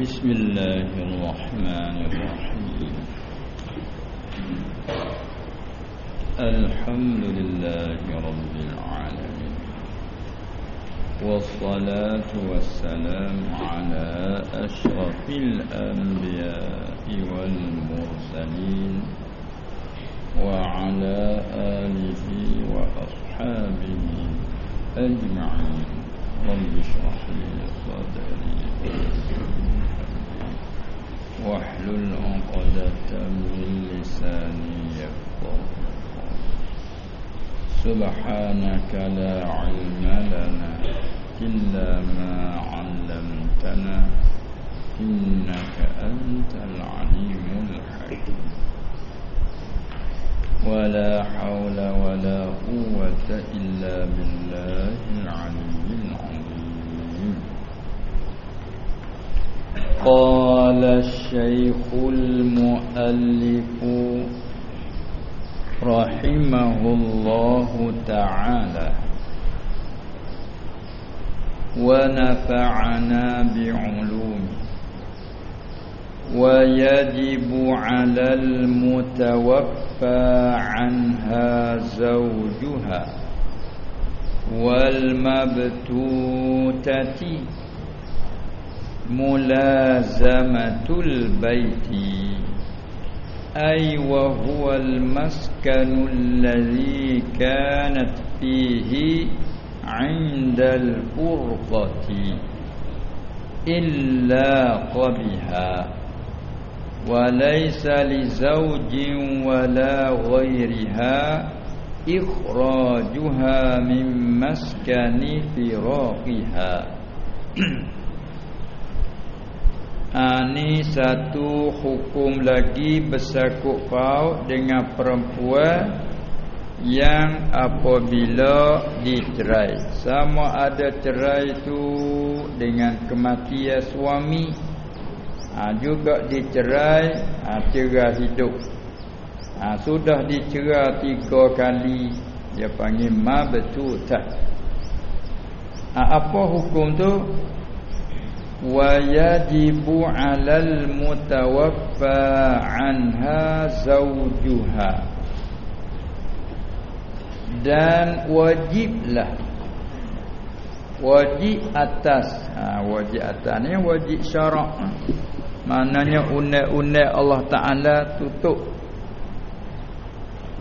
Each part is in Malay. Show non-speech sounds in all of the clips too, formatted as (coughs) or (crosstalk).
بسم الله الرحمن الرحيم. الحمد لله رب العالمين. والصلاة والسلام على أشرف الأنبياء والمرسلين وعلى آله وأصحابه أجمعين. رب اشرح لي صدري واحلل عقدة من لساني يفقه سبحانك لا علم لنا إلا ما علمتنا إنك أنت العليم الحكيم. ولا حول ولا قوة إلا بالله العلي قال الشيخ المؤلف رحمه الله تعالى. ونفعنا بعلومه. ويجب على المتوفى عنها زوجها والمبتوتة ملازمة البيت. أي وهو المسكن الذي كانت فيه عند الفرقة. إلا قبها. وليس لزوج ولا غيرها إخراجها من مسكن فراقها. (clears throat) Ini satu hukum lagi bersakut paut dengan perempuan yang apabila dicerai. Sama ada cerai itu dengan kematian suami. Ha, juga dicerai ha, cerai hidup. Ha, sudah dicerai tiga kali dia panggil ma betul tak? Ha, apa hukum tu wa yajibu 'alal mutawaffa 'anha zawjuha dan wajiblah wajib atas ha, wajib atas ni wajib syarak. Maknanya undang-undang Allah Ta'ala tutup.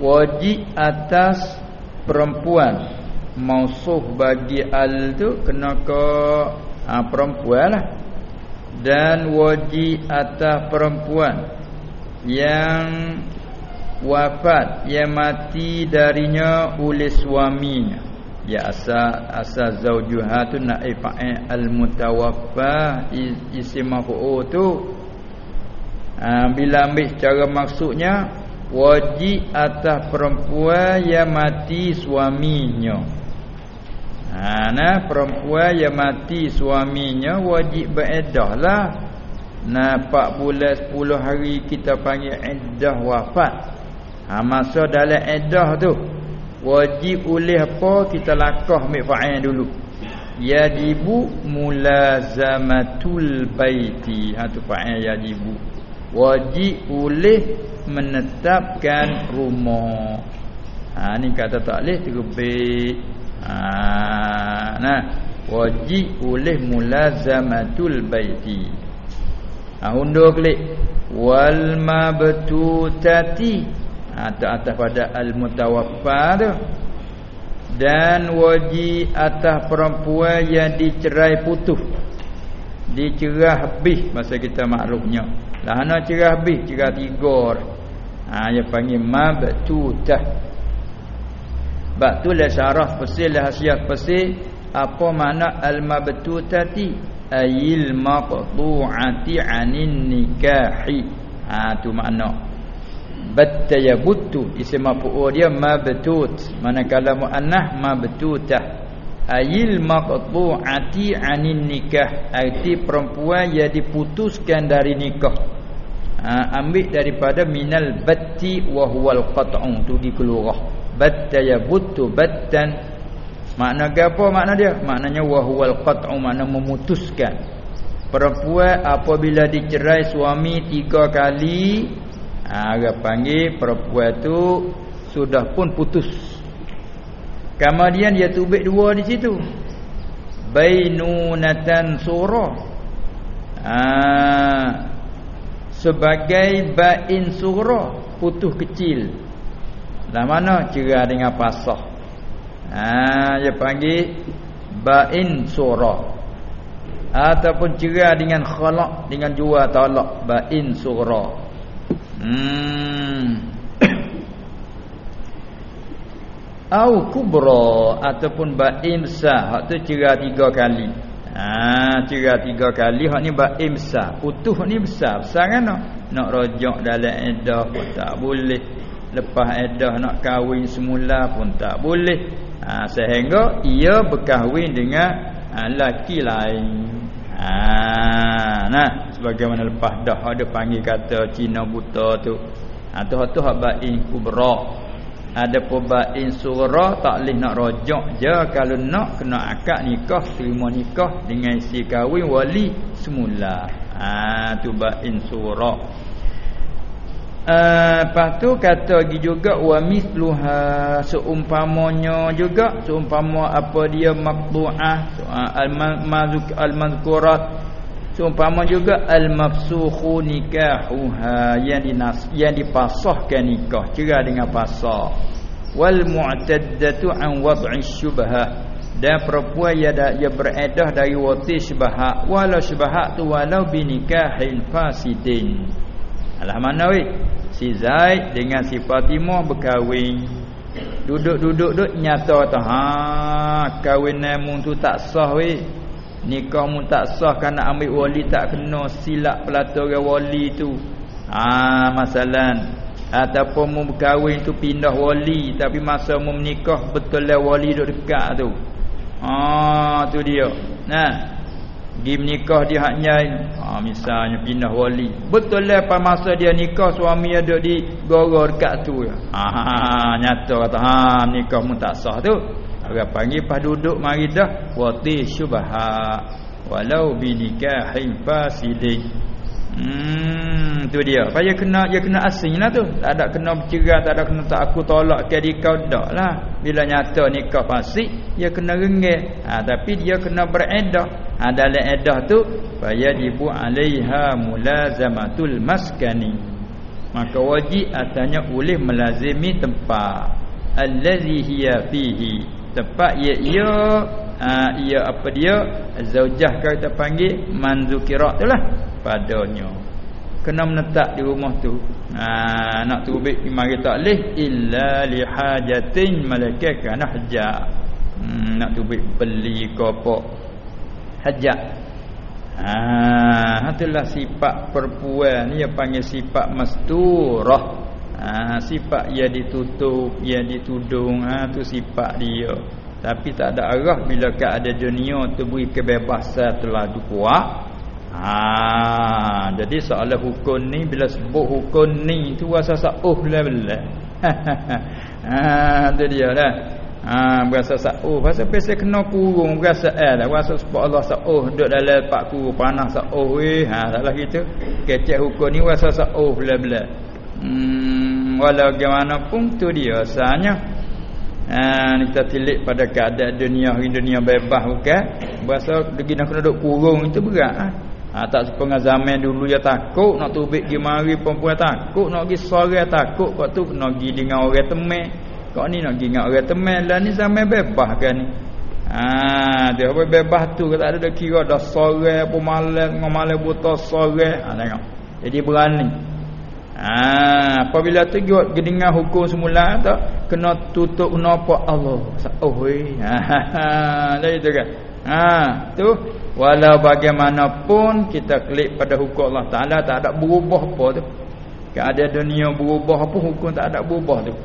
Wajib atas perempuan. Mausuh bagi al tu Kena ke ha, perempuan lah Dan wajib atas perempuan Yang wafat Yang mati darinya oleh suaminya. Ya asal asal zaujuha tu nak ifa'il al-mutawaffa isim maf'ul tu. Ha, bila ambil cara maksudnya wajib atas perempuan yang mati suaminya ha nah perempuan yang mati suaminya wajib beredah lah. Nah 4 bulan 10 hari kita panggil iddah wafat. Ha masa dalam iddah tu wajib oleh apa kita lakah ambil fa'il dulu? Yajibu mulazamatul baiti. Ha tu fa'il yajibu wajib oleh menetapkan rumah. Ha ni kata tak boleh terbit ha nah. Wajib oleh mulazamatul baiti. Ha undur klik. Wal mabtutati. Atau atas pada al-mutawaffa tu. Dan wajib atas perempuan yang dicerai putus. Dicerah habis masa kita maklumnya. Lah ana cerah habis cerah tiga ha dia panggil mabtutah bab tu la syarah pesil la hasiah pesil. Apa makna al-mabtutati? Ayil maqtu'ati anin nikahi. Ha tu makna. Batta yabuttu isim maf'ul dia mabtut. Manakala muannah mabtutah. Ayil maqtu'ati 'anin nikah. Arti perempuan yang diputuskan dari nikah. Ha, ambil daripada minal batti wa huwal qat'u. Tu di keluarah batta yabuttu battan. Makna apa makna dia? Maknanya wa huwal qat'u makna memutuskan. Perempuan apabila dicerai suami tiga kali orang panggil perempuan tu sudah pun putus. Kemudian dia tubik dua di situ. Bainunatan surah. Ha, sebagai bain surah putus kecil lah mana cerai dengan pasah? Ha, dia panggil bain surah. Ataupun cerai dengan khalaq dengan jual talak bain surah. Hmm. (coughs) Au kubra ataupun bain sah. Hak tu cerai tiga kali. Ha cerai tiga kali hak ni bain sah. Putus ni besar besar kan nak? Rojak dalam edah pun tak boleh lepas edah nak kahwin semula pun tak boleh ha, sehingga ia berkahwin dengan ha, laki lain Ha, nah sebagaimana lepas dah ada panggil kata Cina buta tu. Ha tu tu hak bain kubra. Ada bain surah tak leh nak rojak je kalau nak kena akad nikah terima nikah dengan si kahwin wali semula. Ha tu bain surah. Uh, lepas tu kata lagi juga wa misluha seumpamanya juga seumpama apa dia maqtu'ah uh, al-mazkurat seumpama juga al-mafsukhu nikahuha yang dinas yang dipasahkan nikah cerai dengan pasah. Wal mu'taddatu an wad'i syubhah dan perempuan yang yang beredah dari wati syubhat walau syubhat tu walau binikahin fasidin. Alah mana weh si Zaid dengan si Fatimah berkahwin. Duduk-duduk duk nyata kata ha kahwinan mu tu tak sah weh. Nikah mu tak sah kerana ambil wali tak kena silap pelaturan wali tu. Ha masalan. Ataupun mu berkahwin tu pindah wali tapi masa mu menikah betul lah wali duk dekat tu. Ha tu dia. Nah di menikah dia haknya ha, misalnya pindah wali. Betul lah pada masa dia nikah suami ada di gora dekat tu ha, ha, ha nyata kata ha nikah pun tak sah tu. Orang panggil pas duduk mari dah. Wati syubha walau bi nikahin fasidin Hmm tu dia. Paya kena dia kena asinglah tu. Tak ada kena bercerai, tak ada kena tak aku tolak ke dia kau dak lah. Bila nyata nikah fasik, dia kena rengek. Ha, tapi dia kena beredah. Ha, dalam edah tu paya dibu alaiha mulazamatul maskani. Maka wajib atanya boleh melazimi tempat allazi hiya fihi. Tempat ia ia ha, ia apa dia zaujah kita panggil manzukirat tu lah padanya. Kena menetap di rumah tu. Ha, nak tubik mari tak leh illa li hajatin malaikat kana hajat. Hmm, nak tubik beli ke apa hajat. Ha itulah sifat perempuan. Ni dia panggil sifat masturah. Ha sifat ia ditutup ia ditudung. Ha tu sifat dia. Tapi tak ada arah bila ada dunia tu beri kebebasan telah kuat Ha, jadi soalan hukum ni bila sebut hukum ni tu rasa sauh lah belah. (laughs) ha, tu dia dah. Ha, berasa sauh. Pasal pesa kena kurung berasa eh dah. Rasa sebab Allah sauh duduk dalam pak kurung panas sauh weh. Ha, salah gitu. Kecek hukum ni rasa sauh lah belah. Hmm, walau bagaimanapun tu dia asalnya. Ha, kita tilik pada keadaan dunia dunia bebas bukan. Berasa lagi nak kena duduk kurung itu berat ha? Ha, tak sepengah zaman dulu ya takut nak tubik pergi mari perempuan takut nak pergi sore takut kau tu nak pergi dengan orang teman. Kau ni nak pergi dengan orang teman lah ni zaman bebas kan ni. Ha dia apa bebas tu tak ada dah kira dah sore apa malam dengan malam buta sore. Ha tengok. Jadi berani. Ha apabila tu giot dengan hukum semula tak kena tutup nampak Allah. Oh weh. (laughs) Ha ha. Itu kan. Ha tu Walau bagaimanapun kita klik pada hukum Allah Ta'ala tak ada berubah apa tu. Keadaan dunia berubah apa hukum tak ada berubah tu.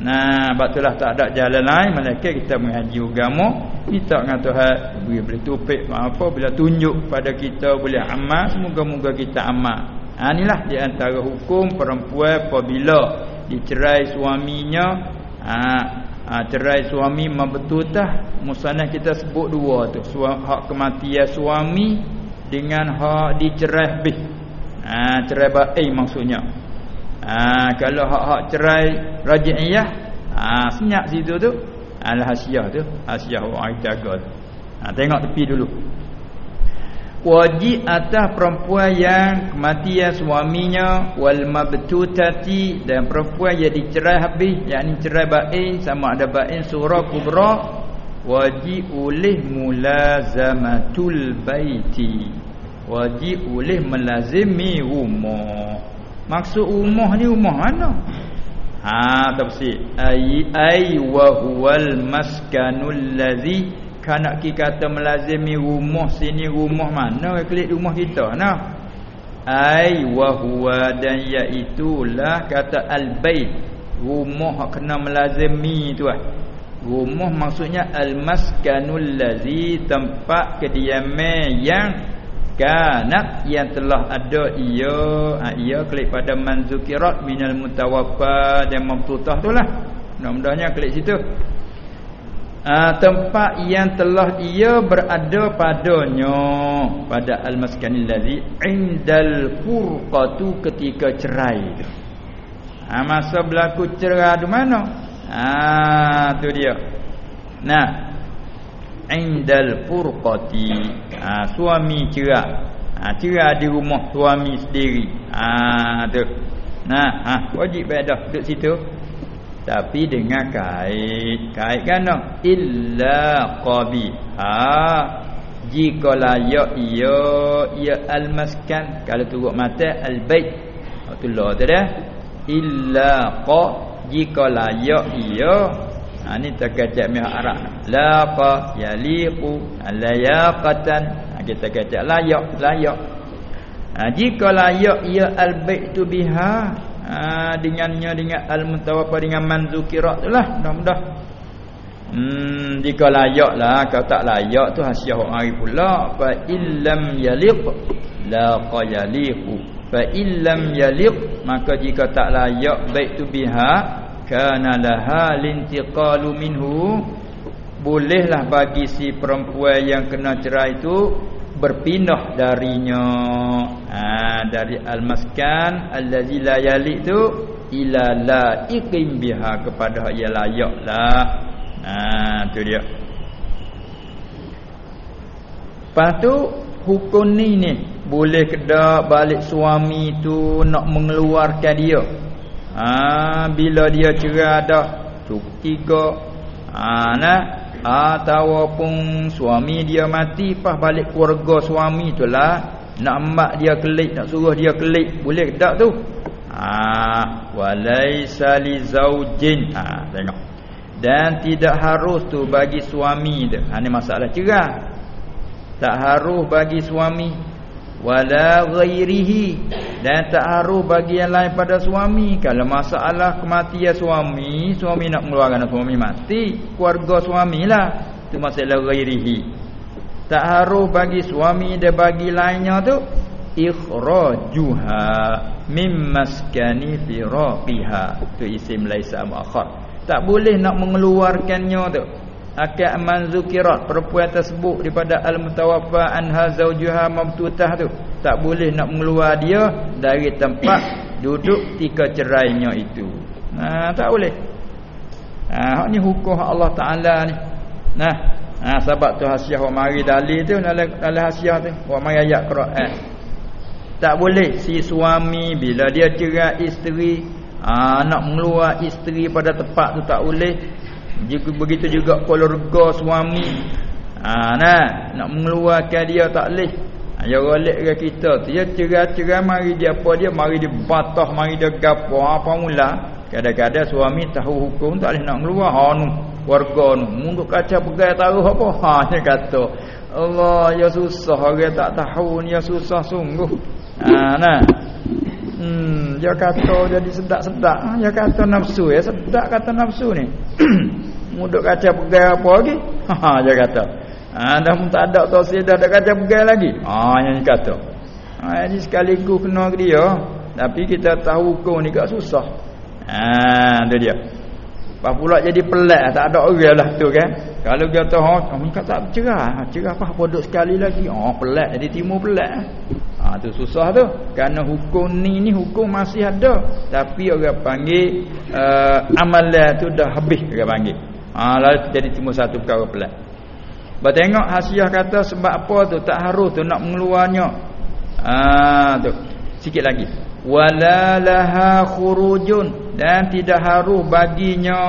Nah, batulah tak ada jalan lain malaikat kita mengaji agama, kita dengan Tuhan boleh tupik apa bila tunjuk pada kita boleh amal, semoga-moga kita amal. Ha inilah di antara hukum perempuan apabila dicerai suaminya, ha ha, cerai suami membetultah musanah kita sebut dua tu. Hak kematian suami dengan hak dicerai habis. Ha cerai bain maksudnya. Ha kalau hak-hak cerai raj'iyah ha senyap situ tu. Al hasiah tu. Hasiah orang jaga ha tengok tepi dulu wajib atas perempuan yang kematian suaminya wal mabtutati dan perempuan yang dicerai habis yakni cerai bain sama ada bain surah kubra wajib oleh mulazamatul baiti. Wajib oleh melazimi rumah. Maksud rumah ni rumah mana? Ha tafsir ai ai wa huwal maskanul ladzi kana ki kata melazimi rumah sini rumah mana? Klik rumah kita nah. Ai wa huwa dan iaitulah kata al bait rumah kena melazimi tu ah rumah maksudnya al maskanul ladzi tempat kediaman yang kanat yang telah ada ia. Ha, ia klik pada manzukirat minal mutawaffa dan mabtutah itulah mudah-mudahnya klik situ ha, tempat yang telah ia berada padanya pada al-maskanil ladzi indal furqatu ketika cerai. Itu ha, masa berlaku cerai di mana? Ha tu dia. Nah indal furqati. Ha, suami cerai. Ha, cerai di rumah suami sendiri. Ha tu. Nah ha, wajib dah duduk situ tapi dengan kait. Kait kan no? illa qabi. Ha. Jika layak ia ia almaskan. Kalau turut mata albayt Abdullah tu dah illa qa. Jika layak ia. Ha, ni terkecek mihak Arab laqa yaliqu layaqatan ha, kita kecek layak layak. Ha, jika layak ia albait tu biha ha, dengannya dengan al-mutawaffa dengan manzukirat itulah mudah-mudah. Hmm jika layak lah kalau tak layak tu hasiah orang hari pula. Fa illam yaliq laqa yaliqu fa illam yaliq maka jika tak layak baik tu biha kana laha lintiqalu minhu. Bolehlah bagi si perempuan yang kena cerai itu berpindah darinya. Ha, dari almaskan allazi la yali tu ila la iqim biha kepada ia layaklah ha tu dia. Lepas tu hukum ni ni boleh kedak balik suami tu nak mengeluarkan dia? Ha, bila dia cerai dah cukup tiga ha, nah ataupun suami dia mati pas balik keluarga suami itulah nak mak dia kelik nak suruh dia kelik boleh tak tu? Ha walaisa li zaujin. Ha tengok. Dan tidak harus tu bagi suami dia. Ha masalah cerai tak harus bagi suami wala ghairihi. Dan tak harus bagi yang lain pada suami. Kalau masalah kematian suami suami nak mengeluarkan suami mati keluarga suamilah itu masalah ghairihi. Tak harus bagi suami dan bagi lainnya tu ikhrajuha mim maskani firaqiha. Tu isim laisa muakhar tak boleh nak mengeluarkannya tu akad man zukirat perempuan tersebut daripada al mutawaffa anha zaujuha mabtutah tu. Tak boleh nak mengeluar dia dari tempat duduk tika cerainya itu. Ha tak boleh. Ha ni hukum Allah taala ni. Nah ha sebab tu hasiah wa mari dalil tu dalam hasiah tu. Wa mari ayat Quran. Tak boleh si suami bila dia cerai isteri ha, nak mengeluar isteri pada tempat tu tak boleh jika begitu juga keluarga suami. Ha, nah nak mengeluarkan dia tak leh ha, ya golek ke kita. Ya cerai-cerai mari dia apa dia mari dia batah mari dia gapo apa mula. Kadang-kadang suami tahu hukum tak leh nak keluar ha nu keluarga nu. Munduk kaca pegai tahu apa? (laughs) Ha dia kata Allah ya susah orang tak tahu ni ya susah sungguh. Ha nah Hmm, dia kata jadi sedap-sedap. Ha, dia kata nafsu ya, sedap kata nafsu ni. (clears throat) Muduk kaca pegang apa lagi? (laughs) Ha, dia kata. Ha, dah tak ada tausiah dah ada kaca pegang lagi. Ha, yang dia kata. Ha, jadi sekaligus kena ke dia. Tapi kita tahu hukum ni kat susah. Ha, tu dia. Apa pula jadi pelik tak ada orang lah tu kan. Kalau dia kata ha oh, tak cerah, cerah apa bodoh sekali lagi. Oh pelat jadi timur pelat. Ha tu susah tu. Kerana hukum ni ni hukum masih ada. Tapi orang panggil uh, amalan tu dah habis orang panggil. Ha lalu jadi timur satu perkara pelat. Tengok hasiah kata sebab apa tu tak harus tu nak mengeluarnya. Ha tu. Sikit lagi wala laha khurujun dan tidak harus baginya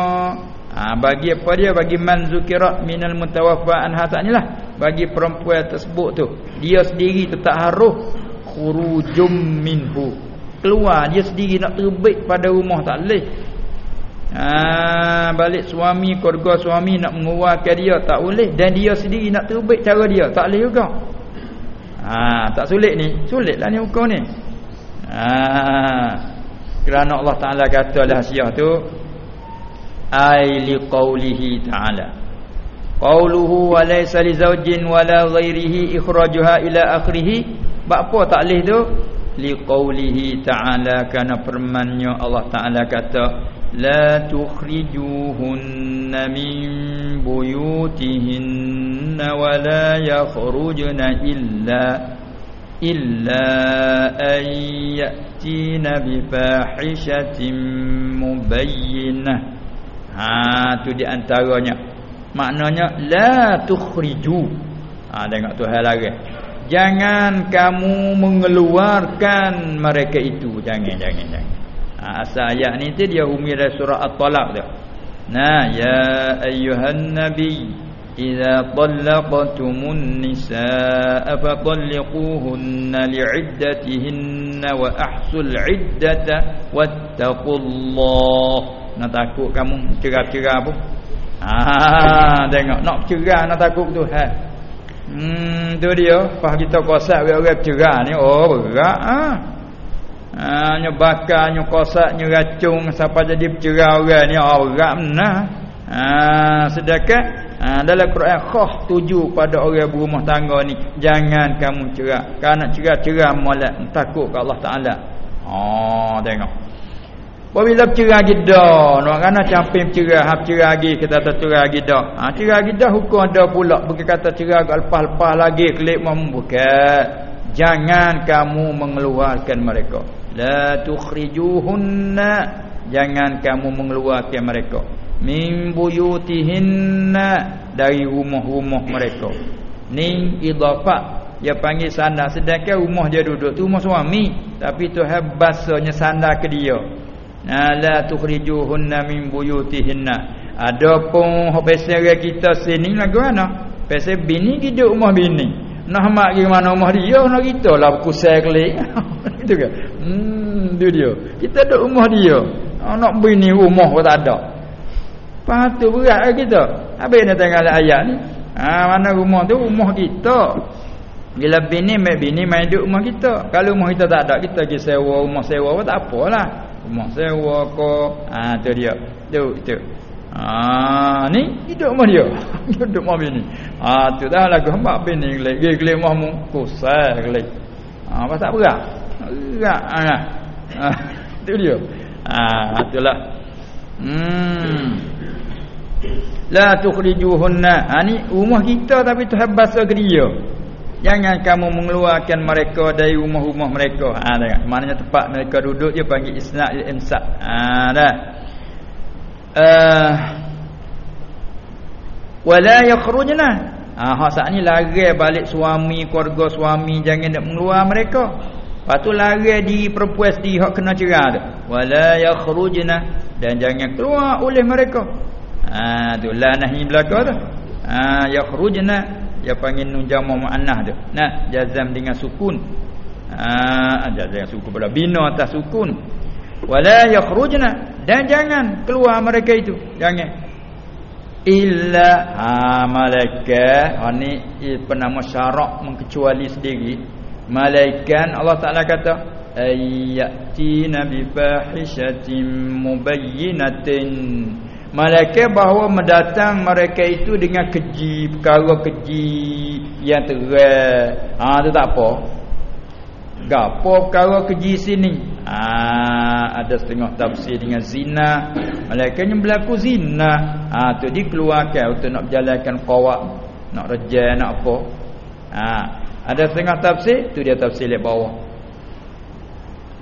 ha, bagi apa dia bagi man zukira minal mutawaffa anha lah bagi perempuan tersebut tu dia sendiri tetap harus khurujum minhu. Keluar dia sendiri nak terbit pada rumah tak boleh. Ha, balik suami keluarga suami nak mengeluarkan dia tak boleh. Dan dia sendiri nak terbit cara dia tak boleh juga. Ha, tak sulit ni. Sulitlah ni hukum ni. Ha. Kerana Allah Taala kata dalam hasiah tu ai liqaulihi ta'ala. Qauluhu wa laysa li zawjin wala ghairihi ikhrajuha ila akhirih. Apa tak leh tu? Liqaulihi ta'ala kana firman-Nya Allah Taala kata la tukhrijuhunna min buyutihinna wala yakhrujna illa illa an ya'tina bi fahishatin mubayyinah ha tu di antaranya maknanya la tukhriju ha tengok tu hal lagi jangan kamu mengeluarkan mereka itu jangan jangan jangan ha, asal ayat ni tu dia umir surah at-talaq tu nah ya ayyuhan nabiy إذا طلقتم النساء فطلقوهن لعدتهن وأحصوا العدة واتقوا الله nak takut kamu cerah-cerah pun ah tengok nak cerah nak takut tu ha hmm tu dia pas kita kosak orang cerah ni oh berat ah ah nyebakar nyokosak nyeracung sampai jadi cerah orang ni oh berat benar ah sedekah Ha, dalam Quran khah tuju pada orang berumah tangga ni jangan kamu. Kalau nak cerak molek takut ke Allah Taala. Oh tengok. Apabila cerak gida, nak kena campim cerak, hap cerak lagi kita tak cerak gida. Ha cerak gida hukum ada pula. Bukan kata cerak lepas-lepas lagi klik membuka. Jangan kamu mengeluarkan mereka. La tukhrijuhunna. Jangan kamu mengeluarkan mereka. Min buyutihinna. Dari rumah-rumah mereka. Ni idafah dia panggil sandar. Sedangkan rumah dia duduk tu rumah suami. Tapi Tuhan basahnya sandar ke dia la tukhrijuhunna min buyutihinna. Adapun pasal kita sini lagu mana pasal bini duduk rumah bini. Nak mak pergi mana rumah dia. Nak kita lah. Kusai kelik. (laughs) Itu kan hmm tu dia. Kita duduk rumah dia. Nak bini rumah pun tak ada. Patu berat lah kita. Habis nak tengok ayat ni. Ha, mana rumah tu? Rumah kita. Bila bini mai bini mai duduk rumah kita. Kalau rumah kita tak ada kita pergi sewa. Rumah sewa pun tak apalah. Rumah sewa ko. Ha tu dia. Tu tu. Ha ni hidup rumah dia. (laughs) hidup rumah bini. Ha tu dah lagu hamba bini gelik. Gelik gelik rumahmu. Kusai gelik. Ha apa tak berat? Berat ha. tu dia. Ha itulah. Hmm. La tukhrijuhunna. Ha ni rumah kita tapi Tuhan basuh ke dia. Jangan kamu mengeluarkan mereka dari rumah-rumah mereka. Ha tengok. Maknanya tempat mereka duduk dia panggil isnad al-imsak. Ha dah. Uh, wala yakhrujna. Ha hak saat ni lari balik suami, keluarga suami jangan nak mengeluar mereka. Lepas tu lari di perempuan sendiri hak kena cerah tu. Wala yakhrujna dan jangan keluar oleh mereka. Ha tu la nahi belaka tu. Ha yakhrujna dia panggil nun jamu muannah tu. Nah jazam dengan sukun. Ha jazam dengan sukun pada bina atas sukun. Wala yakhrujna dan jangan keluar mereka itu. Jangan. Illa ha malaikat ha ni penama syarak mengecuali sendiri. Malaikat Allah Taala kata ayyatina bi fahishatin mubayyinatin Malaikat bahawa mendatang mereka itu dengan keji, perkara keji yang terang. Ha tu tak apa. Gapo perkara keji sini? Ha ada setengah tafsir dengan zina. Malaikatnya berlaku zina. ha tu dikeluarkan untuk nak berjalankan qawak nak rejal nak apa ha ada setengah tafsir tu dia tafsir di bawah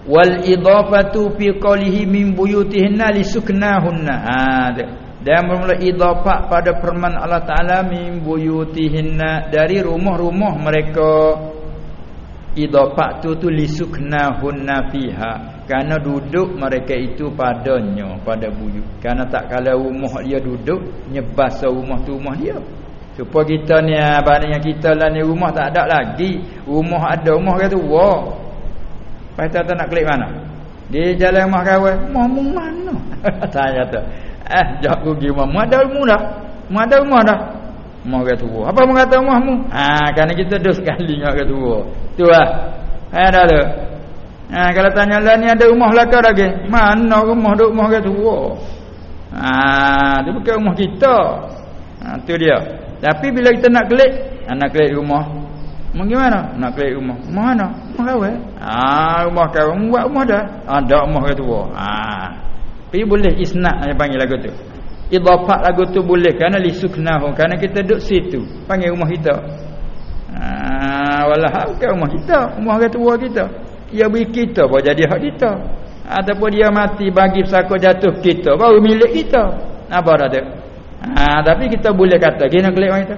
wal idafatu fi qawlihi min buyutihinna lisuknahunna ha dan bermula idafah pada firman Allah Taala min buyutihinna dari rumah-rumah mereka. Idafah tu tu lisuknahunna fiha. Kerana duduk mereka itu padanya pada buyut. Kerana tak kalau rumah dia duduk nyebas rumah tu rumah dia. Supaya kita ni bandingnya kita lah ni rumah tak ada lagi. Rumah ada rumah kata wah Pasal tak nak klik mana? Dia jalan rumah kawan, "Mamu mana?" (laughs) Tanya tu. Eh, jawab pergi rumah. Mu ada rumah dah. Mu ada rumah dah. Mu kata tua. Apa mu kata rumahmu? Ha, kerana kita dah sekali dengan kata tua. Tu lah. Eh, dah tu. Ha, kalau tanya lah ni ada rumah belakang lagi. Mana rumah duk rumah kata tua? Ha, tu bukan rumah kita. Ha, tu dia. Tapi bila kita nak klik, nak klik rumah. Bagaimana? Nak klik rumah. Rumah mana? Rumah kawan. Ah, rumah kawan. Buat rumah dah. Ada rumah kata tua. Ah. Tapi boleh isnad yang panggil lagu tu. Idafat lagu tu boleh kerana li suknahu kerana kita duduk situ. Panggil rumah kita. Ah, walah bukan rumah kita, rumah kata tua kita. Dia beri kita baru jadi hak kita. Ataupun dia mati bagi pesaka jatuh kita baru milik kita. Apa dah tu? Ah, tapi kita boleh kata, gini nak klik orang kita.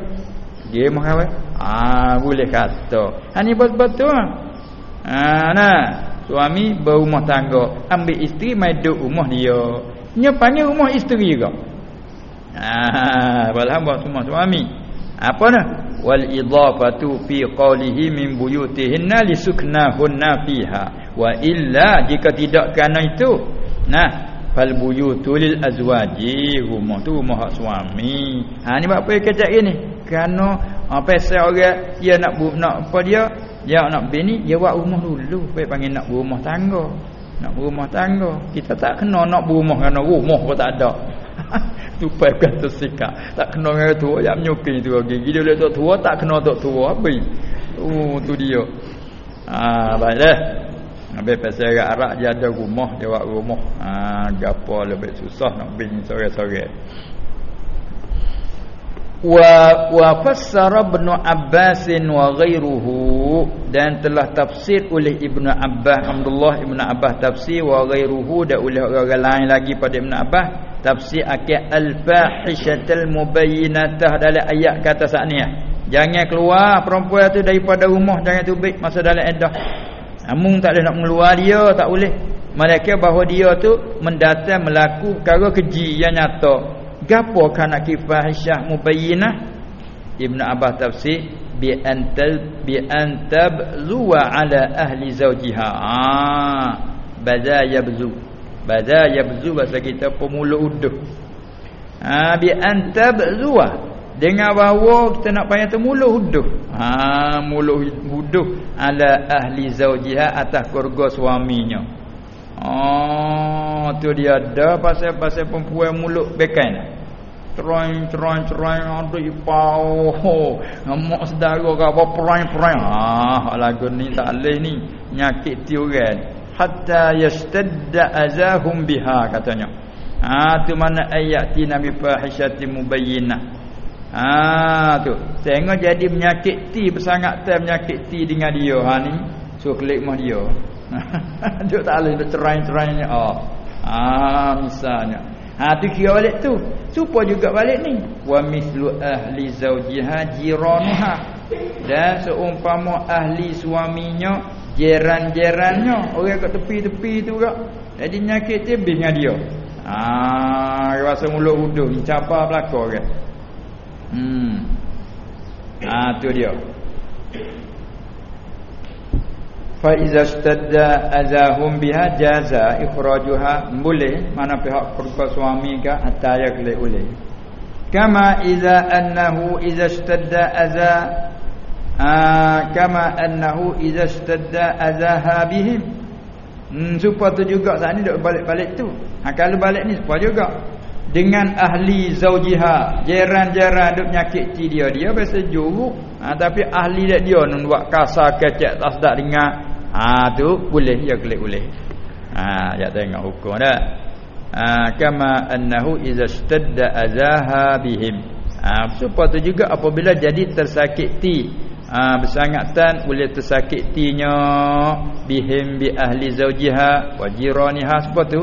Dia mahal Ah boleh kata. Ha ni betul-betul ah. Nah, suami berumah tangga, ambil isteri mai duduk rumah dia. Nya panggil rumah isteri juga. Ah balham semua suami. Apa nah? Wal idafatu fi qawlihi min buyutihinna lisuknahunna fiha. Wa illa jika tidak kerana itu. Nah, fal buyutu lil azwaji rumah tu rumah hak suami. Ha ni apa kecak gini? kerana apa pasal orang dia nak bu, nak apa dia? Dia nak bini dia buat rumah dulu. Baik panggil nak rumah tangga. Nak rumah tangga. Kita tak kena nak rumah kerana rumah pun tak ada. (laughs) Tu pai kata sikap. Tak kena dengan tua yang menyukai tu lagi dia tua tak kena tok tua apa oh tu dia. Ah baik dah Habis pasal orang Arab dia ada rumah, dia buat rumah. Ha, gapo lebih susah nak bini sore-sore. Wa wa fassara ibn Abbas wa ghairuhu dan telah tafsir oleh Ibnu Abbas Abdullah Ibnu Abbas tafsir wa ghairuhu dan oleh orang lain lagi pada Ibnu Abbas tafsir akal al-fahishatul mubayyinatah dalam ayat kata saat ni jangan keluar perempuan tu daripada rumah jangan tubik masa dalam iddah namun tak boleh nak mengeluar dia tak boleh. Mereka bahawa dia tu mendatang melaku perkara keji yang nyata. Gapo kana kifahisyah mubayyinah? Ibnu Abbas tafsir bi antal bi antab zuwa ala ahli zawjiha. Ah bada yabzu bada yabzu bahasa kita pemula uduh. Ah bi antab zuwa dengan bahawa kita nak payah temula uduh ha mulu uduh ala ahli zawjiha atas keluarga suaminya Oh, tu dia ada pasal-pasal perempuan mulut bekan. Cerai, cerai, cerai, ada ipau. Mak sedara ke apa, perai, perai. Ah, lagu ni tak boleh ni. Nyakit ti orang. Hatta yastadda azahum biha katanya. Ah, tu mana ayat ti Nabi Fahisyati Mubayyinah. Ah, tu. Tengok jadi menyakiti, bersangat menyakit ti dengan dia. Ha ni. So, klik mah dia. (laughs) dia tak boleh cerai-cerainya oh. ah misalnya ha tu kira balik tu supaya juga balik ni wa mislu ahli zaujiha jiranuha dan seumpama ahli suaminya jiran-jirannya orang kat tepi-tepi tu juga jadi nyakit tebih dengan dia ah rasa mulut uduh capa belakang kan hmm. Ah tu dia. Fa iza stadda azahum biha jaza ikhrajuha. Boleh mana pihak keluarga suami ke hatta ya kele boleh. Kama iza annahu iza stadda aza kama annahu iza stadda azaha bihim. Hmm, supaya tu juga saat ni balik-balik tu. Ha, kalau balik ni supaya juga dengan ahli zaujiha. Jiran-jiran duk nyakit dia. Dia biasa juruk ha, tapi ahli dia dia nun buat kasar kecek tak sedap dengar. Ha tu boleh. Ya klik boleh. Ha ya tengok hukum dah. ha, kama annahu idza istadda azaha bihim. Ha, supaya tu juga apabila jadi tersakiti. Ha, bersangatan boleh tersakitinya bihim bi ahli zaujiha wa jiraniha. Supaya tu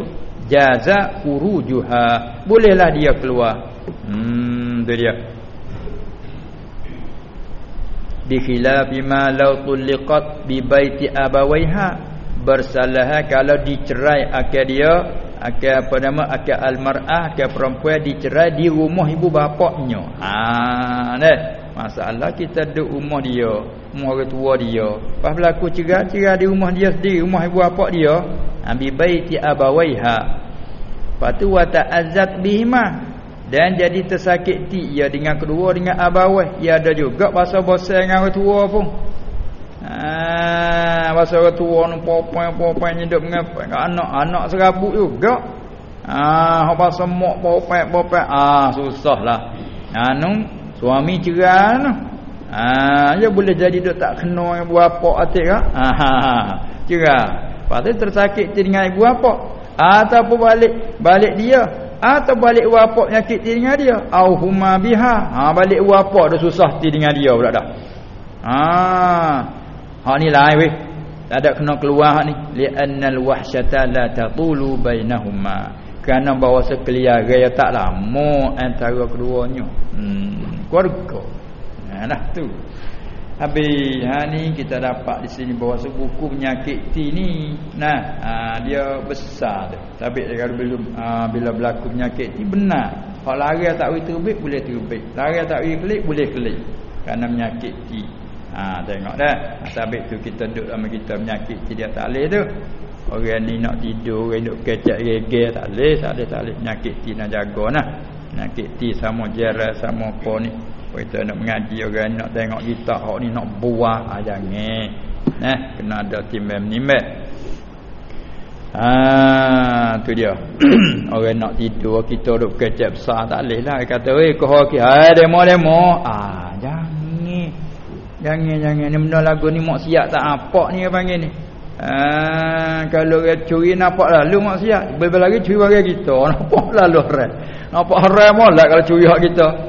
jaza urujuha. Bolehlah dia keluar. Hmm tu dia. Bi khilafi ma law tuliqat bi baiti abawaiha. Bersalah kalau dicerai akal dia akal apa nama akal almarah akal perempuan dicerai di rumah ibu bapaknya. Ha ne masalah kita duduk rumah dia orang tua dia. Pas berlaku cerai-cerai di rumah dia sendiri rumah ibu bapak dia ambil baiti abawaiha. Patu wa ta'azzat bihima. Dan jadi tersakiti ia dengan kedua dengan abawah ia ada juga pasal bosan dengan orang tua pun. Ha pasal orang tua ni popai-popai hidup dengan anak anak serabut juga. Ha pasal mak popai-popai ah susahlah. Anu suami cerai anu ha dia boleh jadi dok tak kena ibu bapa atik ah ha cerai pasal tersakiti dengan ibu bapa ataupun balik balik dia. Atau balik wapak nyakit dengan dia. Au huma biha. Ha balik wapak dah susah dengan dia pula dah. Ha. Ha ni lain weh. Tak ada kena keluar ni. Li annal wahsyata la tatulu bainahuma. Kerana bahawa sekeliar gaya tak lama antara keduanya. Hmm keluarga ha nah tu Habis ha ni kita dapat di sini bahawa buku penyakit T ni nah ha, dia besar tu. Tapi kalau belum ha, bila berlaku penyakit T benar. Kalau lari tak wi terbit boleh terbit. Lari tak wi kelik boleh kelik. Kerana penyakit T. Ha tengok dah. Sabit tu kita duduk sama kita penyakit T dia tak leh tu. Orang ni nak tidur, orang duk kecak gege tak leh, tak leh tak leh penyakit T nak jaga nah. Penyakit T sama jerat sama apa ni. Kita nak mengaji orang nak tengok kita hak ni nak buah ah jangan. Nah, kena ada timbang nimbang. Ah, tu dia. (clears throat) orang nak tidur kita duk kecap besar tak leh lah kata oi kau hak hai demo demo. Ah, jangan. Jangan jangan ni benda lagu ni maksiat tak apa ni apa panggil ni. Ah, kalau dia curi nampak lalu maksiat. Bebel lagi curi bagi kita. (laughs) Nampak lalu haram. Nampak haram molek kalau curi hak kita.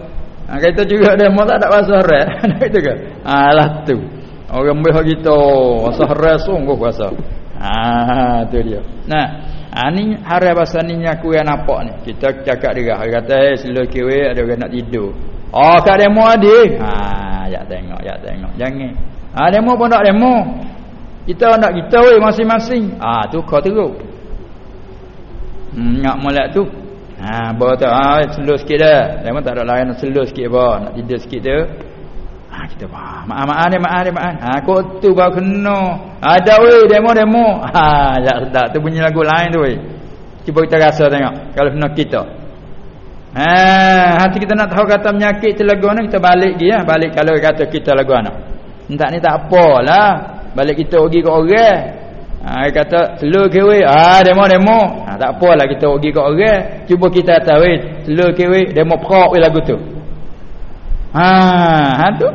Ha, kita juga demo tak ada bahasa Arab. (laughs) Itu ke? Ha, lah tu. Orang boleh kita bahasa Arab sungguh bahasa. Ha, tu dia. Nah, ha, ni hari bahasa ni aku yang nampak ni. Kita cakap dia. Dia kata, hey, selalu kira ada orang nak tidur. Oh, kat demo ada. Ha, ya tengok, ya tengok. Jangan. Ha, demo pun tak demo. Kita nak kita weh masing-masing. Ha, tu kau teruk. Hmm, nak molek tu. Ha bawa tu ha slow sikit dah. Memang tak ada lain slow sikit apa. Nak tidur sikit tu. Ha kita faham. Maaf maaf dia maaf dia maaf. Ha kau tu baru kena. Ada weh demo demo. (laughs) Ha ya sedap tu bunyi lagu lain tu weh. Cuba kita rasa tengok kalau kena kita. Ha hati kita nak tahu kata penyakit tu lagu ni kita balik dia ya. balik kalau kata kita lagu anak. Entak ni tak apalah. Balik kita pergi ke orang. Ha, dia kata telur kewe. Ah demo demo. Ha, tak apalah kita pergi kat orang. Cuba kita tahu weh telur kewe. Demo prok weh lagu tu. Ha ha tu.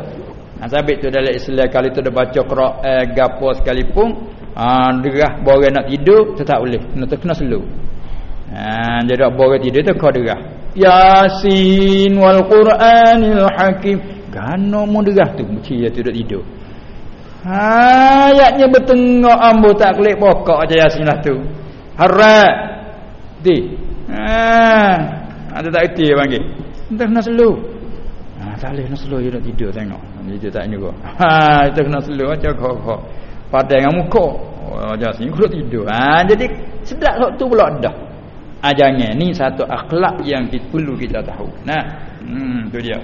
Ha, sabit tu dalam Islam kali tu dah baca Quran eh, gapo sekalipun. Ha derah bawa nak tidur tu tak boleh. Kena kena slow ha jadi bawa tidur tu kau derah. Yasin wal quranil hakim. Gano mu derah tu mesti dia tu tidur Ha, ayatnya bertengok ambo tak klik pokok aja yasin lah tu. Harat. Di. Ha, ada tak dia panggil. Entah kena selu. Ha, tak boleh kena selu dia nak tidur tengok. Dia tak juga. (laughs) Ha, itu kena selu macam kok. Padai dengan muka. Oh, yasin kau tidur. Ha, jadi sedap waktu pula dah. Ha, jangan. Ni satu akhlak yang kita, perlu kita tahu. Nah, hmm, tu dia.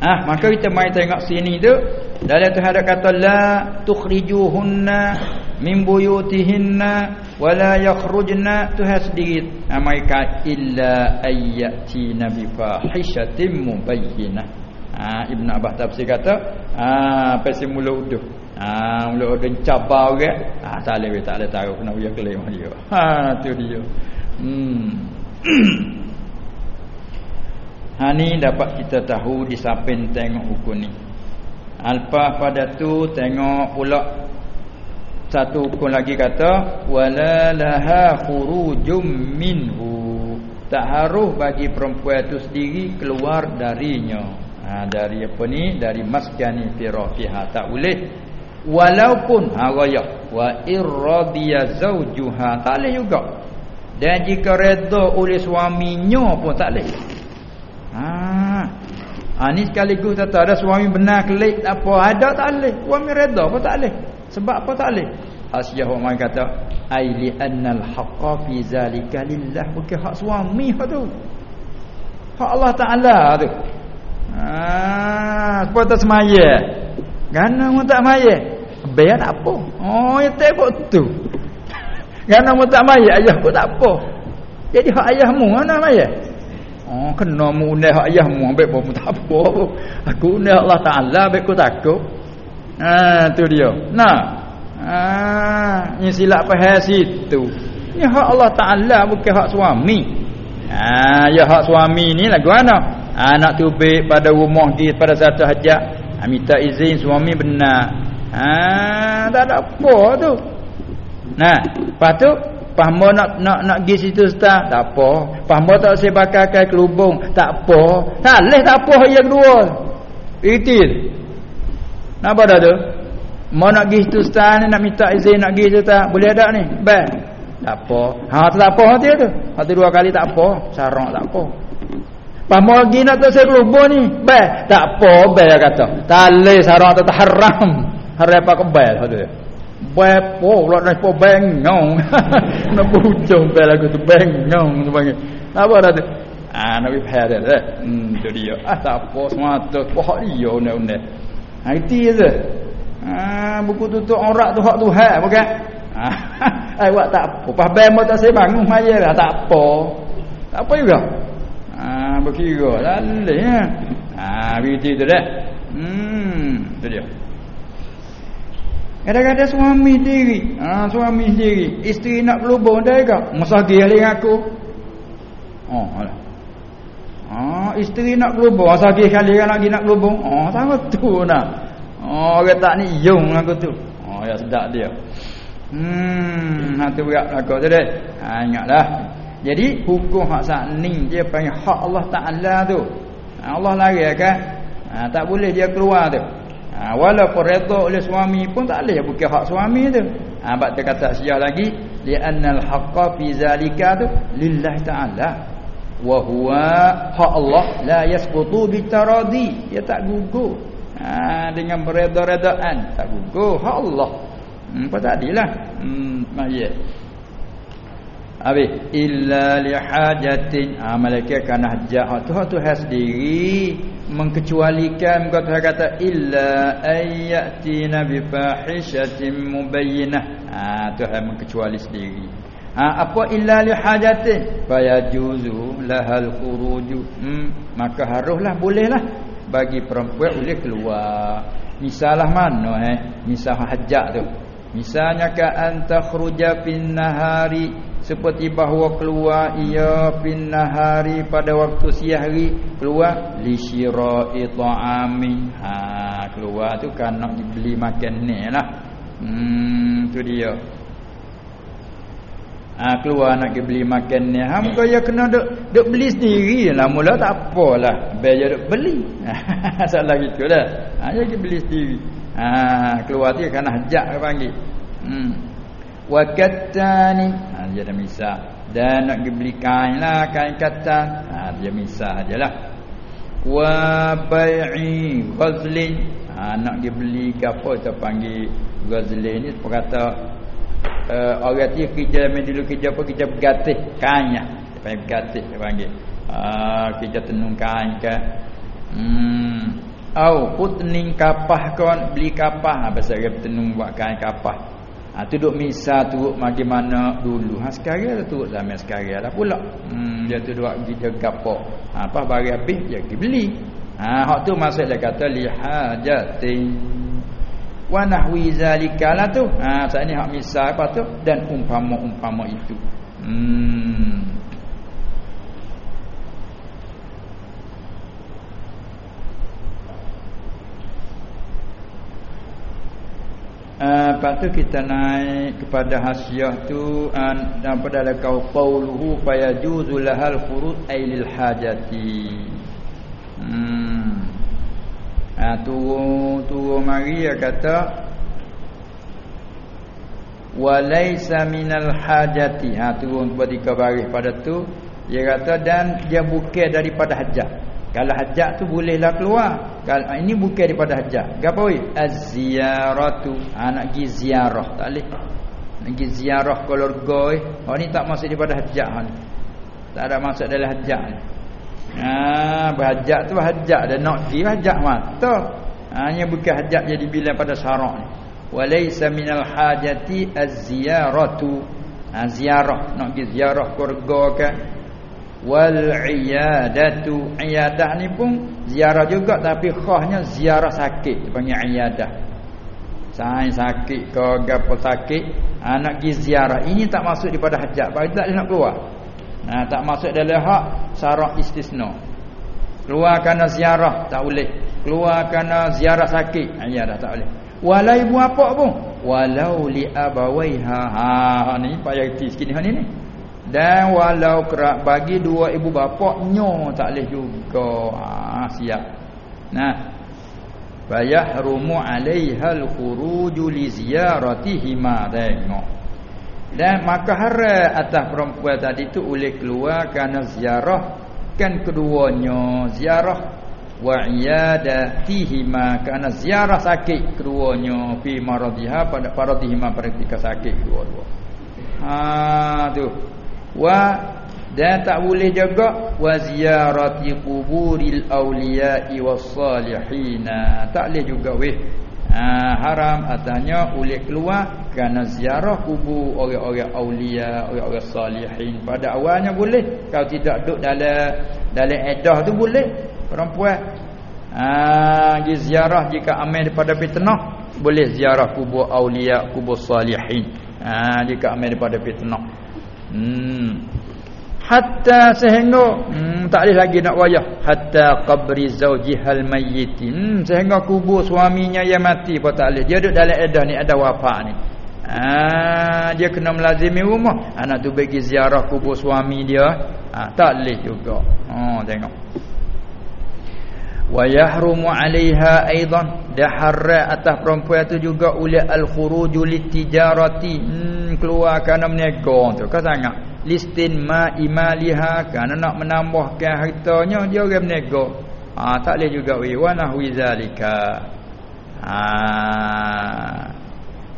Ah, ha, maka kita mai tengok sini tu dalam tu ada kata la tukhrijuhunna min buyutihinna wala yakhrujna. Tu sendiri ha, mai ka illa ayati nabi fahishatin mubayyinah. Ha, ibnu abbas tafsir kata ha, pasi mula uduh. Ha, mula uduh cabar orang. Ha, boleh tak boleh tahu kena biar kelih dia. Ha tu dia. Hmm. (clears throat) Ha ni dapat kita tahu di samping tengok hukum ni. Alpa pada tu tengok pula. Satu pun lagi kata wala laha khurujum minhu. Tak harus bagi perempuan itu sendiri keluar darinya. Ha, dari apa ni? Dari maskani firafiha. Tak boleh. Walaupun ha raya wa irradiya zawjuha. Tak boleh juga. Dan jika redha oleh suaminya pun tak boleh. Ha ha ni sekaligus tak ada suami benar kelik tak apa ada tak boleh. Suami redha pun tak boleh. Sebab apa tak boleh? Asyah Umar kata ai li annal haqqa fi zalika lillah. Bukan hak suami hak tu. Hak Allah Taala tu. Ah apa tak semaya gana mu tak maya tak apa. Oh ya tengok tu. Gana mu tak maya ayah pun tak apa. Jadi hak ayahmu mana maya oh kena mu undai hak ayahmu ambil pun tak apa aku undai Allah Taala ambil aku takut ah tu dia nah Ah, ni silap faham situ. Ni hak Allah Taala bukan hak suami. Ah, ya hak suami ni lagu mana? Ah, nak tubik pada rumah dia pada satu hajat. Ah, minta izin suami benar. Ah, tak ada apa tu. Nah, lepas tu Pahmo nak nak nak pergi situ ustaz, tak apa. Pahmo tak saya bakar kai kelubung, tak apa. Tak leh tak apa yang kedua. Itil. Napa dah tu? Mau nak pergi tu ustaz ni nak minta izin nak pergi tu tak? Boleh ada ni? Baik. Tak apa. Ha tak apa hati tu. Hati dua kali tak apa. Sarang tak apa. Pas mau pergi nak tu saya kelubur ni. Baik. Tak apa. Baik kata. Tak boleh sarang tak haram. Haram apa kebal hati tu. Baik po. Kalau nak po bengong. nak bujung baik lagu tu bengong. Tu panggil. Tak apa dah tu. Ah, nak pergi payah dia. Hmm, tu dia. Ah, tak apa. Semua tu. Pohon dia. Undang-undang. Ha, itu je. Ha, buku tutup aurat tu hak Tuhan bukan? Ha, (laughs) ai buat tak apa. Pas bem tak saya bangun maya lah tak apa. Tak apa juga. Ha, berkira lalih ya. Ha, begitu tu dah. Hmm, tu dia. Kadang-kadang suami sendiri ha, Suami sendiri Isteri nak berlubung Dia ke Masa dia dengan aku Oh alah. Ha, isteri nak berlubung Masa dia kali nak nak berlubung Oh sama tu nak Oh orang tak ni yung aku tu. Oh ya sedap dia. Hmm hati berat aku tu deh. Ha ingatlah. Jadi hukum hak sak ni dia panggil hak Allah Taala tu. Ha, Allah lari kan. Ha, tak boleh dia keluar tu. Ha, walaupun redha oleh suami pun tak boleh bukan hak suami tu. Ha bab dia kata sia lagi li annal haqqa fi zalika tu lillah taala wa huwa hak Allah la yasqutu bitaradi dia tak gugur. Ha, dengan bereda-redaan tak gugur. Hak Allah. Hmm, apa tadilah hmm mayat Habis illa li hajatin. Ha, malaikat kan hajat tu. Tu has sendiri mengkecualikan kata kata illa ayati nabi fahishatin mubayyinah ha tu has mengkecuali sendiri ha, apa illa li hajatin fayajuzu lahal khuruju hmm, maka haruslah bolehlah bagi perempuan boleh keluar. Misalah mana eh? Misal hajat tu. Misalnya ka anta khruja fin nahari seperti bahawa keluar ia fin nahari pada waktu siang hari keluar li syira'i ta'amin. Ha keluar tu kan nak beli makan ni lah. Hmm tu dia. Ha, keluar nak pergi beli makan ni. Ha muka ya kena duk duk beli sendiri lah. Mula tak apalah biar duk beli. (laughs) Salah gitu dah. Ha dia pergi beli sendiri. Ha keluar dia kan hajak dia panggil. Hmm. Wa kattani dia dah misah. Dan nak pergi beli kain lah kain katan. Ha dia misah ajalah wa bai'i ghazlin ha nak pergi beli gapo kita panggil ghazlin ni kata uh, orang tu kerja main dulu kerja apa kerja bergatih kainnya panggil bergatih dia panggil. Ah kerja tenung kain ke. Hmm. Au putning kapah kon beli kapah. Ha pasal dia tenung buat kain kapah ha tu duk misa tu bagaimana dulu. Ha sekarang tu zaman sekarang lah pula. Hmm dia tu duk kerja kapah ha apa bagi habis dia pergi beli. Ha hak tu maksud dia kata lihajatin wa nahwi zalika la tu. Ha saat ni hak misal apa tu? Dan umpama-umpama itu. Hmm Uh, lepas tu kita naik kepada hasiah tu an dan pada lekau qauluhu fayajuzu lahal furud ailil hajati. Hmm. Ha turun turun mari dia kata walaysa minal hajati. Ha turun ketika baris pada tu dia kata dan dia bukan daripada hajat. Kalau hajat tu bolehlah keluar. Kalau ah, ini bukan daripada hajat. Gapo oi? Az-ziyaratu. Ha, nak pergi ziarah, tak leh. Nak pergi ziarah keluarga oi. Oh ni tak masuk daripada hajat ha ni. Tak ada masuk dalam hajat ni. Ha, berhajat tu hajat dan nak pergi hajat mata. Hanya bukan hajat jadi bila pada syarak ni. Walaysa minal hajati az-ziyaratu. Ha, ziarah, nak pergi ziarah keluarga kan wal iyadatu. Iyadah ni pun ziarah juga tapi khasnya ziarah sakit dipanggil iyadah. Sai sakit ke gapo sakit anak ha, pergi ziarah. Ini tak masuk daripada hajat bagi tak dia nak keluar. Nah tak masuk dalam hak syarat istisna. Keluar kerana ziarah tak boleh. Keluar kerana ziarah sakit iyadah tak boleh. Walau ibu apa pun walau li abawaiha. Ha ni payah sikit ni ni dan walau kerak bagi dua ibu bapa nyo tak leh juga. Ha siap. Nah. Fayahrumu 'alaiha al-khuruju li ziyaratihima tengok. Dan maka haram atas perempuan tadi tu oleh keluar kerana ziarah kan keduanya ziarah wa iyadatihima kerana ziarah sakit keduanya fi maradhiha pada paradihima pada ketika sakit kedua-dua. Ha tu wa dan tak boleh juga wa ziyarati quburil awliya'i was-salihin tak boleh juga weh. Ha, haram atanya boleh keluar kerana ziarah kubur orang-orang aulia orang-orang salihin. Pada awalnya boleh kalau tidak duduk dalam dalam edah tu boleh perempuan. Ha pergi ziarah jika amal daripada fitnah boleh ziarah kubur aulia kubur salihin. Ha jika amal daripada fitnah Hmm. Hatta sehingga hmm, tak boleh lagi nak wayah hatta qabri zaujihal mayyit. Hmm, sehingga kubur suaminya yang mati pun tak boleh. Dia duduk dalam edah ni ada wafat ni. Ah, dia kena melazimi rumah. Anak tu pergi ziarah kubur suami dia. Ah, tak boleh juga. Oh, tengok. Wa yahrumu 'alaiha aidan. Dahara atas perempuan tu juga oleh al-khuruju litijarati. Hmm, keluar kerana meniaga tu. Kan sangat. Listin ma imaliha kerana nak menambahkan hartanya dia orang meniaga. Ha, tak boleh juga. Wi wa nahwi zalika. Ha.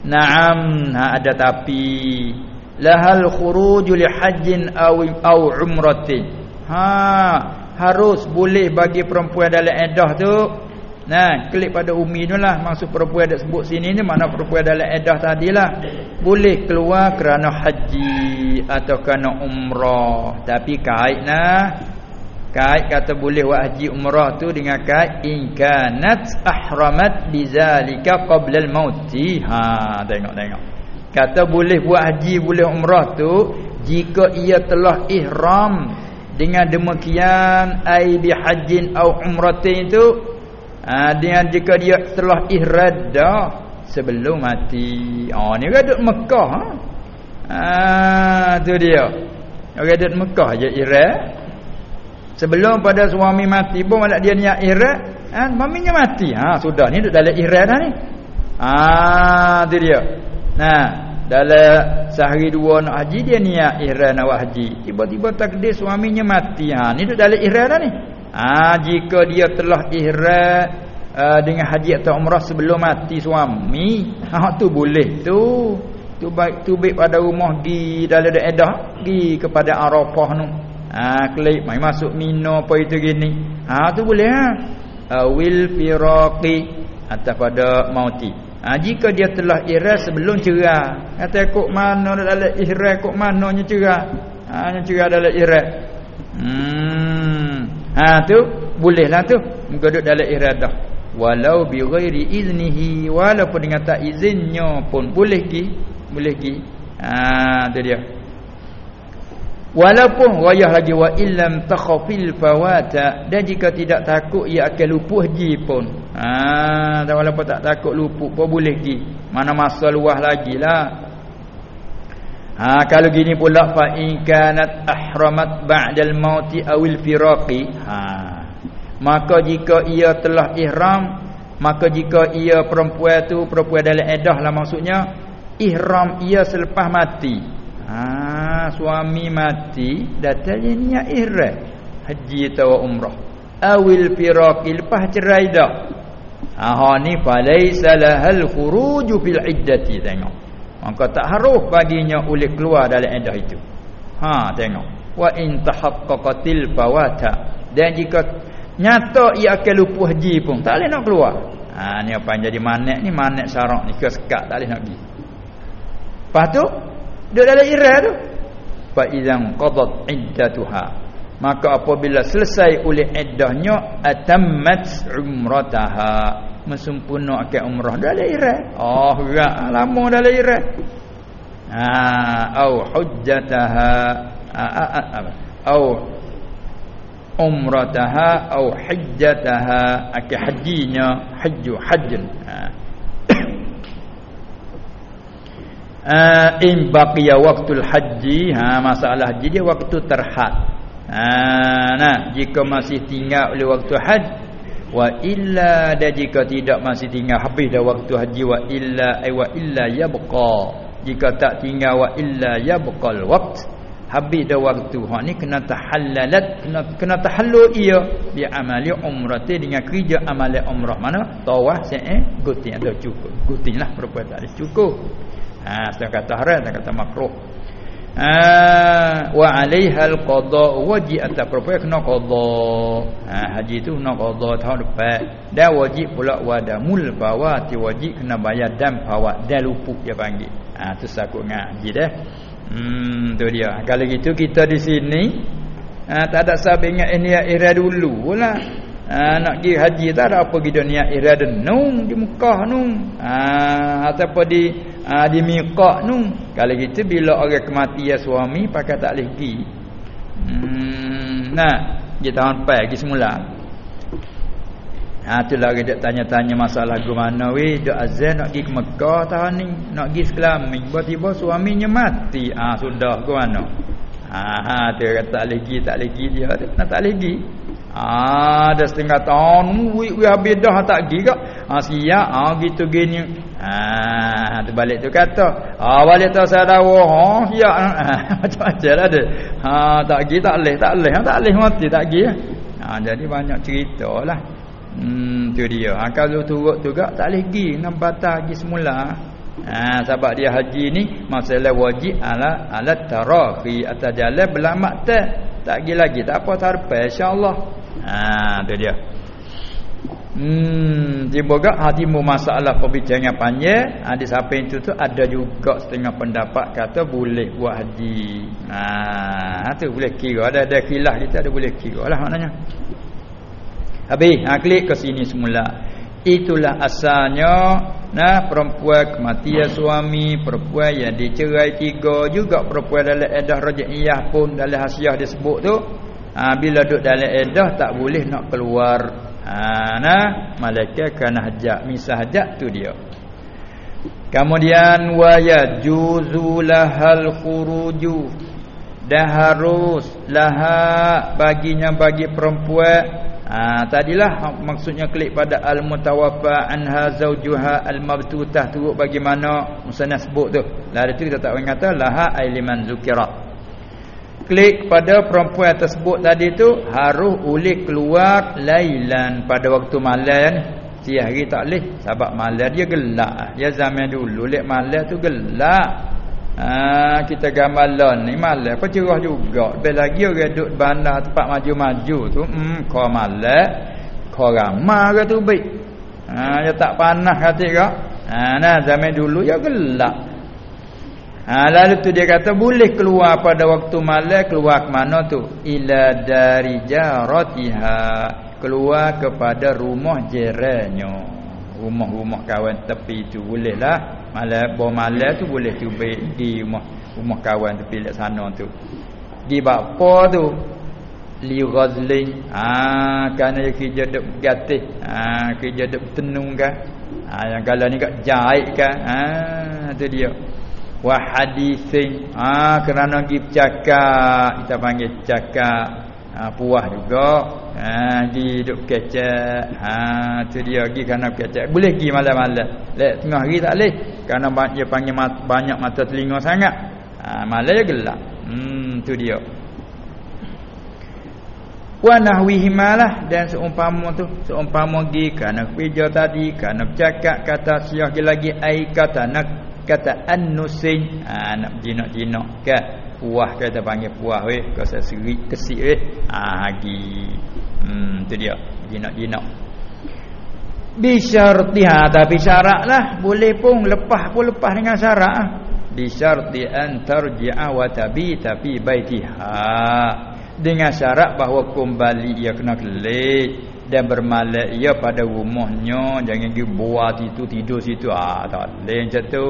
Na'am. Ha, ada tapi. Lahal khuruj li hajjin aw aw umratin. Ha harus boleh bagi perempuan dalam edah tu. Nah, klik pada umi tu lah. Maksud perempuan ada sebut sini ni Mana perempuan dalam edah tadilah Boleh keluar kerana haji Atau kerana umrah. Tapi kait nah. Kait kata boleh buat haji umrah tu Dengan kait Inkanat ahramat bizalika qablal mauti. Ha, tengok-tengok. Kata boleh buat haji Boleh umrah tu Jika ia telah ihram Dengan demikian Ay bihajin au umratin tu ha, dengan jika dia telah ihrad dah sebelum mati. Oh ni orang duduk Mekah ha? ha tu dia. Orang duduk Mekah je ihrad sebelum pada suami mati pun malah dia niat ihrad ha suaminya mati. Ha sudah ni duduk dalam ihrad dah ni. Ha tu dia. Nah dalam sehari dua nak haji dia niat ihrad nak haji tiba-tiba takdir suaminya mati ha ni duduk dalam ihrad dah ni ha, jika dia telah ihram uh, dengan haji atau umrah sebelum mati suami, ha tu boleh tu. Tu baik tu baik pada rumah di dalam daerah gi kepada Arafah tu. Ha, klik mai masuk Mina apa itu gini. Ha tu boleh ha. Uh, wil firaqi atau pada mauti. Ha, jika dia telah ihram sebelum cerah. Kata kok mana dalam ihram kok mananya cerah. Ha cerah dalam ihram. Hmm. Ha tu bolehlah tu menggodok dalam iradah. Walau bi ghairi iznihi walaupun dengan tak izinnya pun boleh ki, boleh ki. Ha tu dia. Walaupun wayah lagi wa illam takhafil fawata dan jika tidak takut ia akan lupa haji pun. Ha walaupun tak takut lupa pun boleh ki. mana masa luah lagi lah. Ha kalau gini pula fa in kanat ahramat ba'dal mauti awil firaqi. Ha maka jika ia telah ihram maka jika ia perempuan tu perempuan dalam edah lah maksudnya ihram ia selepas mati. Ha suami mati datanya niat ihram. Haji atau umrah. Awil firaqi lepas cerai dah ha ni falaisa lahal khuruju fil iddati tengok. Maka tak harus baginya oleh keluar dalam iddah itu. Ha tengok. Wa in tahaqqaqatil fawata dan jika nyata ia akan lupa haji pun tak boleh nak keluar. Ha ni apa yang jadi manak ni manak syarak ni ke sekat tak boleh nak pergi. Lepas tu? Dia dalam irah tu. Fa idzan qadat iddatuha maka apabila selesai oleh iddahnya atammat umrataha mesempurnakan umrah dalam irat. Oh, gerak lama dalam irat. Ha, au hujjataha au umrataha au hajjataha akih hajinya hajju hajjun. Ha. (coughs) In baqiya waktu haji ha masalah haji dia waktu terhad ha nah jika masih tinggal oleh waktu haji wa illa dan jika tidak masih tinggal habis dah waktu haji wa illa ay wa illa yabqa. Jika tak tinggal wa illa yabqal waqt habis dah waktu. Ha ni kena tahallalat kena kena tahallul ia bi amali umrati dengan kerja amali umrah. Mana? Tawaf sa'i guting ada cukup. Gutinglah perbuatan tak cukup. Ha setengah kata haram setengah kata makruh Ah, wa 'alaiha al-qada wajib atas perempuan kena qada. Ha haji tu kena qada tahun depan. Dan wajib pula wadamul fawati. Wajib kena bayar dam fawat. Dan luput dia panggil. Ha tu sakut ngaji dah. Hmm tu dia. Kalau gitu kita di sini ha, tak ada sahabat ingat niat ihram dulu lah ha, nak pergi haji tak ada apa kita niat ihram nung di Mekah nung ha ataupun di ha, di miqat nu. Kalau gitu bila orang kematian suami pakai tak boleh pergi hmm, nah kita tahun pergi semula. Ha itulah orang dia tanya-tanya masalah ke mana dak azan nak pergi ke Mekah tahun ni? Nak pergi sekelamin tiba-tiba suaminya mati. Ha, sudah ke mana? Ha ha tu kata tak pergi tak pergi dia tak boleh pergi Ah, dah setengah tahun, wih wih habis dah tak pergi kak. Ah, siap, ah gitu gini. Ah, tu balik tu kata. Ah, balik tu saya dah siap. Ah, macam-macam lah dia. Ah, tak pergi tak leh, tak leh, tak leh mati tak pergi. Ah, jadi banyak cerita lah. Hmm, tu dia. Ah, kalau turut tu kak tak leh pergi, nak batal pergi semula. Ah, sebab dia haji ni masalah wajib ala alat tarafi atas jalan belamak tak. Tak pergi lagi, tak apa tarpa insya-Allah. Ha tu dia. Hmm tiba gak hatimu masalah perbincangan panjang ha, di samping itu tu ada juga setengah pendapat kata boleh buat haji. Ha tu boleh kira ada ada khilaf kita ada boleh kira lah maknanya. Habis ha klik ke sini semula. Itulah asalnya nah perempuan kematian suami, perempuan yang dicerai tiga juga perempuan dalam edah raj'iyah pun dalam hasiah disebut tu ha, bila duduk dalam edah tak boleh nak keluar ha, nah malaikat kena hajat misah hajat tu dia. Kemudian wa yajuzulahal khuruju. Dah harus laha baginya bagi perempuan. Ha, tadilah maksudnya klik pada al-mutawaffa anha zaujuha al-mabtutah tu bagaimana? Musannaf sebut tu. Lah itu kita tak kata laha ailiman zukirat klik pada perempuan tersebut tadi tu harus boleh keluar lailan pada waktu malam siang hari tak boleh sebab malam dia gelap dia zaman dulu lek malam tu gelap ha, kita gamalan ni malam apa cerah juga. Lebih lagi orang duduk bandar tempat maju-maju tu hmm kau malam kau ramah ke tu baik. Ha, dia tak panas hati kau. Ha, nah zaman dulu ya gelap Ha, lalu tu dia kata boleh keluar pada waktu malam keluar ke mana tu? Ila dari jaratiha. Keluar kepada rumah jirannya. Rumah-rumah kawan tepi tu bolehlah. Malam bawa malam tu boleh tu di rumah rumah kawan tepi dekat sana tu. Di bapa tu li ghazlin. Ah kerana kerja dek gatih. Ah kerja dek tenung kan. ha, yang kalau ni kat jahit kan ha tu dia wa hadithin ha kerana pergi bercakap kita panggil cakap ha, puas juga. Ha di duk kecek. Ha tu dia pergi kerana kecek boleh pergi malam-malam. Lek tengah hari tak boleh. Kerana dia panggil banyak mata telinga sangat. Ha malam dia gelap. Hmm tu dia. Wa nahwihi malah dan seumpama tu seumpama gi kerana kerja tadi kerana bercakap kata siah lagi ai kata nak kata annusin. Ha, nak jinak-jinak kan puah kita panggil puah weh? Kasa serik kesik weh? Ha lagi hmm tu dia. Jinak-jinak bisyartiha tapi syaratlah boleh pun lepas pun lepas dengan syarat ah. Bisyarti an tarji'a wa tabi tapi baitiha. Dengan syarat bahawa kembali ia kena kelik dan bermalak ia pada rumahnya. Jangan pergi buat itu tidur situ. Ah tak leh macam tu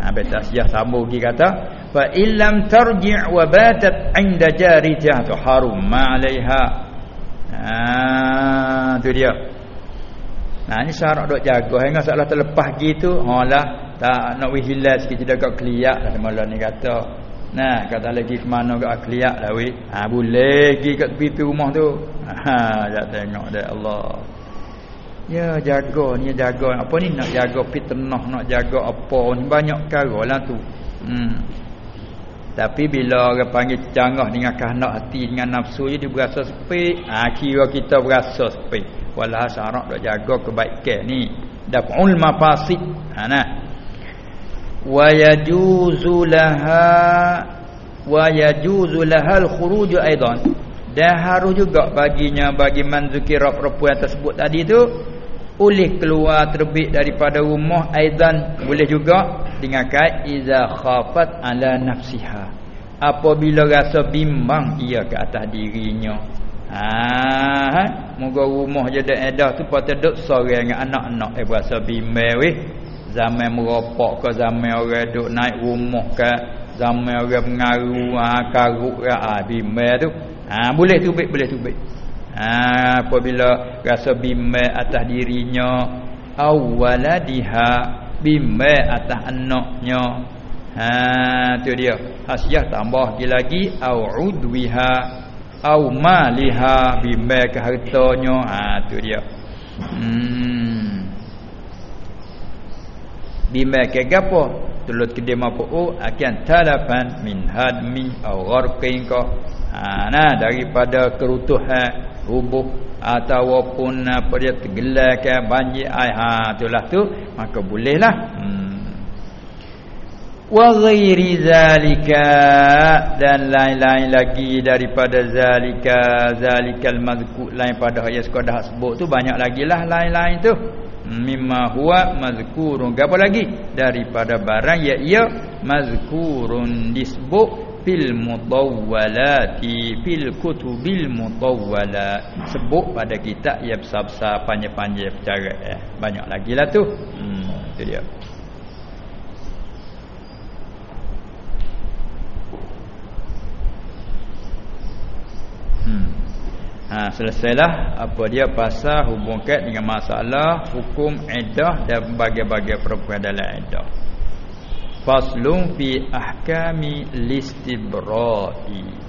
ha betul siah sambung lagi kata fa illam tarji' wa batat 'inda jarijah tu harum ma 'alaiha ha tu dia nah ni syarat dok jaga hingga salah terlepas gitu halah tak nak wihilal sikit dekat keliak lah malam ni kata Nah, kata lagi ke mana ke akliak lah weh. Ha boleh pergi kat tepi rumah tu. Ha (laughs) jak tengok dah Allah. Ya jaga ni jaga apa ni nak jaga fitnah nak jaga apa ni banyak lah tu. Hmm. Tapi bila orang panggil canggah dengan kehendak hati dengan nafsu je dia berasa sepi, ha kira kita berasa sepi. Walah syarat nak jaga kebaikan ni. Daf'ul mafasid. Ha nah wa yajuzu laha wa yajuzu lahal khuruj aidan dan harus juga baginya bagi manzukira perempuan tersebut tadi tu boleh keluar terbit daripada rumah aidan boleh juga dengan kait iza khafat ala nafsiha. Apabila rasa bimbang ia ke atas dirinya. Ha moga rumah je dak edah tu patut duk sorang dengan anak-anak eh berasa bimbang weh. Zaman merokok ke zaman orang duk naik rumah ke zaman orang mengaru ha karuk ke ha bimbang tu. Ha boleh tu baik boleh tu baik ha apabila rasa bimbang atas dirinya awwaladiha bimbang atas anaknya. Ha tu dia. Hasiah tambah lagi lagi au udwiha au maliha bimbang ke hartanya. Ha tu dia. Hmm. Bima ke gapo? Tulut ke dia mapu oh, akan talafan min hadmi au gharqin ka ha, nah daripada kerutuhan rubuh ataupun apa dia tergelar ke banjir ai ha itulah tu maka bolehlah. Hmm. wa ghairi zalika dan lain-lain lagi daripada zalika zalikal mazkur lain pada ayat sekadar sebut tu banyak lagi lah lain-lain tu. Mimma huwa mazkurun. Apa lagi? Daripada barang ya ia mazkurun. Disebut fil mutawwalati fil kutubil mutawwala sebut pada kitab yang besar-besar panjang-panjang perkara eh. banyak lagi lah tu hmm itu dia hmm Ha selesailah apa dia pasal hubungkan dengan masalah hukum iddah dan bagai-bagai perempuan dalam iddah. Faslun fi ahkami listibra'i.